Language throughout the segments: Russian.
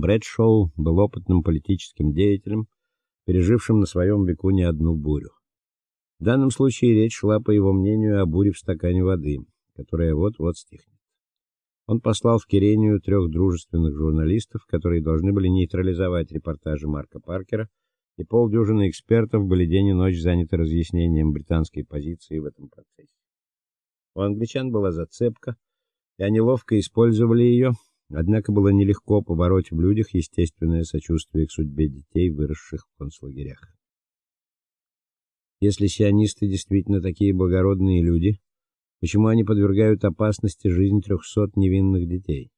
Брэдшоу был опытным политическим деятелем, пережившим на своем веку не одну бурю. В данном случае речь шла, по его мнению, о буре в стакане воды, которая вот-вот стихнет. Он послал в Кирению трех дружественных журналистов, которые должны были нейтрализовать репортажи Марка Паркера, и полдюжины экспертов были день и ночь заняты разъяснением британской позиции в этом процессе. У англичан была зацепка, и они ловко использовали ее, однако было нелегко побороть в людях естественное сочувствие к судьбе детей, выросших в концлагерях. Если сионисты действительно такие благородные люди, почему они подвергают опасности жизнь трехсот невинных детей?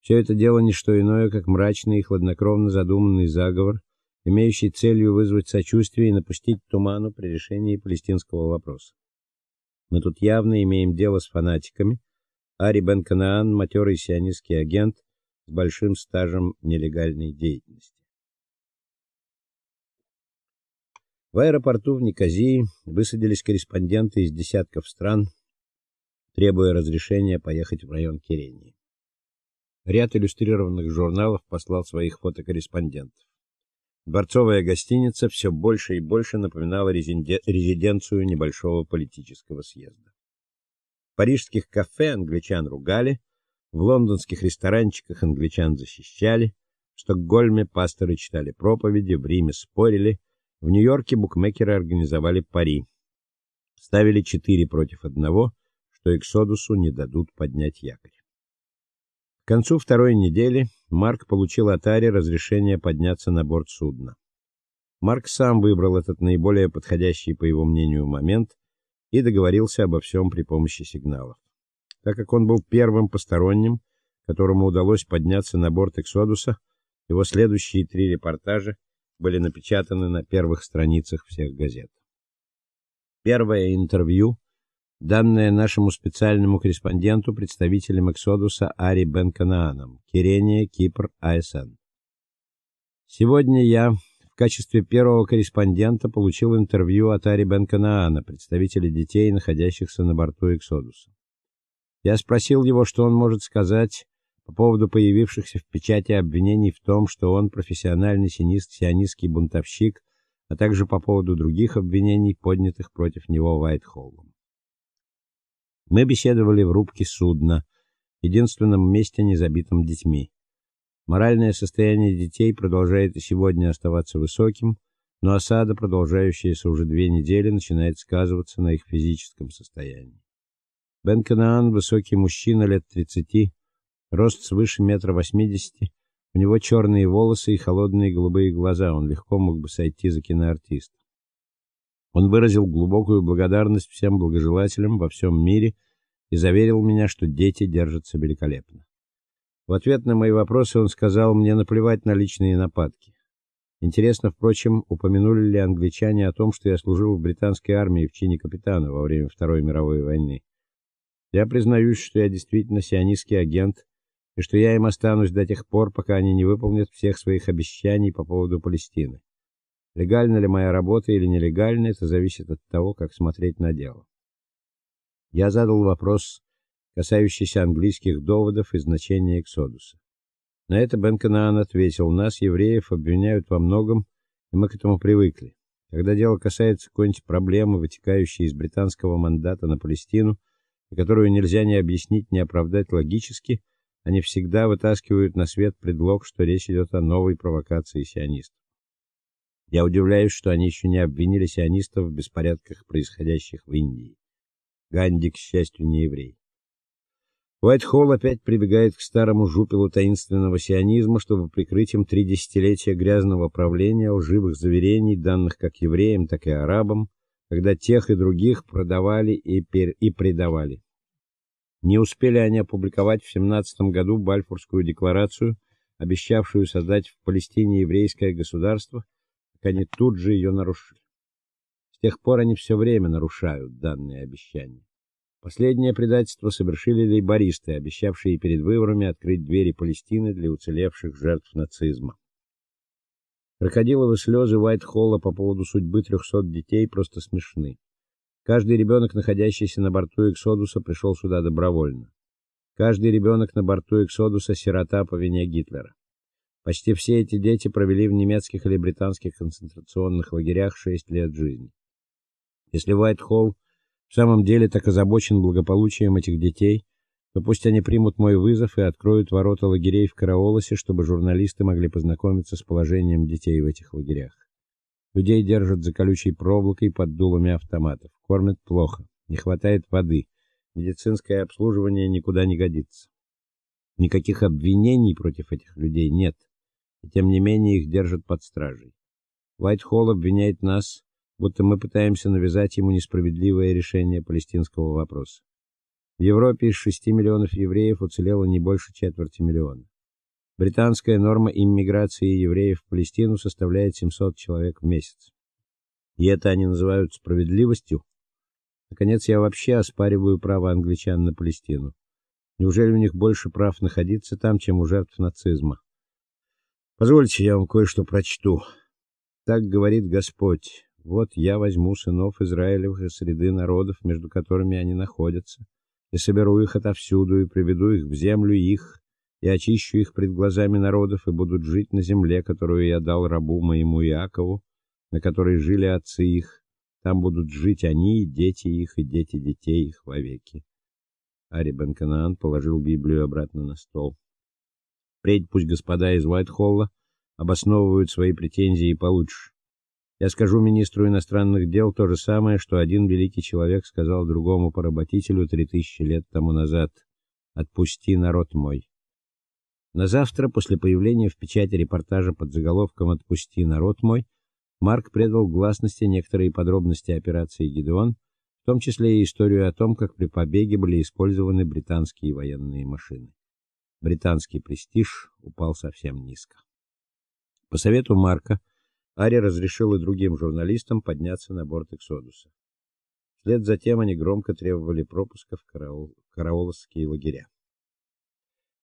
Все это дело не что иное, как мрачный и хладнокровно задуманный заговор, имеющий целью вызвать сочувствие и напустить туману при решении палестинского вопроса. Мы тут явно имеем дело с фанатиками. Ари Бен-Канаан – матерый сионистский агент с большим стажем нелегальной деятельности. В аэропорту в Никозии высадились корреспонденты из десятков стран, требуя разрешения поехать в район Кирении. Ряд иллюстрированных журналов послал своих фотокорреспондентов. Дворцовая гостиница все больше и больше напоминала резиденцию небольшого политического съезда. Парижских кафе англичан ругали, в лондонских ресторанчиках англичан защищали, в Стокгольме пасторы читали проповеди, в Риме спорили, в Нью-Йорке букмекеры организовали пари. Ставили четыре против одного, что Эксодусу не дадут поднять якорь. К концу второй недели Марк получил от Ари разрешение подняться на борт судна. Марк сам выбрал этот наиболее подходящий, по его мнению, момент и договорился обо всем при помощи сигналов. Так как он был первым посторонним, которому удалось подняться на борт Эксодуса, его следующие три репортажа были напечатаны на первых страницах всех газет. Первое интервью данное нашему специальному корреспонденту, представителем Эксодуса Ари Бен-Канааном, Кирения, Кипр, АСН. Сегодня я в качестве первого корреспондента получил интервью от Ари Бен-Канаана, представителя детей, находящихся на борту Эксодуса. Я спросил его, что он может сказать по поводу появившихся в печати обвинений в том, что он профессиональный синист, сионистский бунтовщик, а также по поводу других обвинений, поднятых против него Уайтхоллом. Мы беседовали в рубке судна, единственном месте, не забитом детьми. Моральное состояние детей продолжает и сегодня оставаться высоким, но осада, продолжающаяся уже две недели, начинает сказываться на их физическом состоянии. Бен Канаан высокий мужчина лет 30, рост свыше метра восьмидесяти, у него черные волосы и холодные голубые глаза, он легко мог бы сойти за киноартиста. Он выразил глубокую благодарность всем благожелателям во всем мире и заверил меня, что дети держатся великолепно. В ответ на мои вопросы он сказал мне наплевать на личные нападки. Интересно, впрочем, упомянули ли англичане о том, что я служил в британской армии в чине капитана во время Второй мировой войны. Я признаюсь, что я действительно сионистский агент, и что я им останусь до тех пор, пока они не выполнят всех своих обещаний по поводу Палестины. Легальна ли моя работа или нелегальна, это зависит от того, как смотреть на дело. Я задал вопрос, касающийся английских доводов и значения эксодуса. На это Бен Канаан ответил: "Нас, евреев, обвиняют во многом, и мы к этому привыкли. Когда дело касается какой-нибудь проблемы, вытекающей из британского мандата на Палестину, и которую нельзя ни объяснить, ни оправдать логически, они всегда вытаскивают на свет предлог, что речь идет о новой провокации сионистов. Я удивляюсь, что они еще не обвинили сионистов в беспорядках, происходящих в Индии. Ганди, к счастью, не еврей. Уайтхолл опять прибегает к старому жупелу таинственного сионизма, чтобы прикрыть им три десятилетия грязного правления, лживых заверений, данных как евреям, так и арабам, когда тех и других продавали и, пер... и предавали. Не успели они опубликовать в 17 году Бальфурскую декларацию, обещавшую создать в Палестине еврейское государство, они тут же ее нарушили. С тех пор они все время нарушают данные обещания. Последнее предательство совершили лейбористы, обещавшие перед выборами открыть двери Палестины для уцелевших жертв нацизма. Крокодиловые слезы Уайт-Холла по поводу судьбы 300 детей просто смешны. Каждый ребенок, находящийся на борту Эксодуса, пришел сюда добровольно. Каждый ребенок на борту Эксодуса сирота по вине Гитлера. Почти все эти дети провели в немецких или британских концентрационных лагерях 6 лет жизни. Если Уайт-Холл в самом деле так озабочен благополучием этих детей, то пусть они примут мой вызов и откроют ворота лагерей в Караолосе, чтобы журналисты могли познакомиться с положением детей в этих лагерях. Людей держат за колючей проволокой под дулами автоматов, кормят плохо, не хватает воды, медицинское обслуживание никуда не годится. Никаких обвинений против этих людей нет, и тем не менее их держат под стражей. Уайт-Холл обвиняет нас, будто мы пытаемся навязать ему несправедливое решение палестинского вопроса. В Европе из 6 миллионов евреев уцелело не больше четверти миллиона. Британская норма иммиграции евреев в Палестину составляет 700 человек в месяц. И это они называют справедливостью? Наконец, я вообще оспариваю право англичан на Палестину. Неужели у них больше прав находиться там, чем у жертв нацизма? Позвольте, я вам кое-что прочту. Так говорит Господь: Вот я возьму сынов Израилевых из среды народов, между которыми они находятся, и соберу их отовсюду и приведу их в землю их, и очищу их пред глазами народов, и будут жить на земле, которую я дал рабу моему Иакову, на которой жили отцы их. Там будут жить они и дети их, и дети детей их вовеки. Ари Бен-Канаан положил Библию обратно на стол. Впредь пусть господа из Уайт-Холла обосновывают свои претензии получше. Я скажу министру иностранных дел то же самое, что один великий человек сказал другому поработителю три тысячи лет тому назад: "Отпусти народ мой". На завтра после появления в печати репортажа под заголовком "Отпусти народ мой" Марк предал гласности некоторые подробности операции Гедеон, в том числе и историю о том, как при побеге были использованы британские военные машины. Британский престиж упал совсем низко. По совету Марка Ари разрешил и другим журналистам подняться на борт Эксодуса. Вслед за тем они громко требовали пропуска в караул, карауловские лагеря.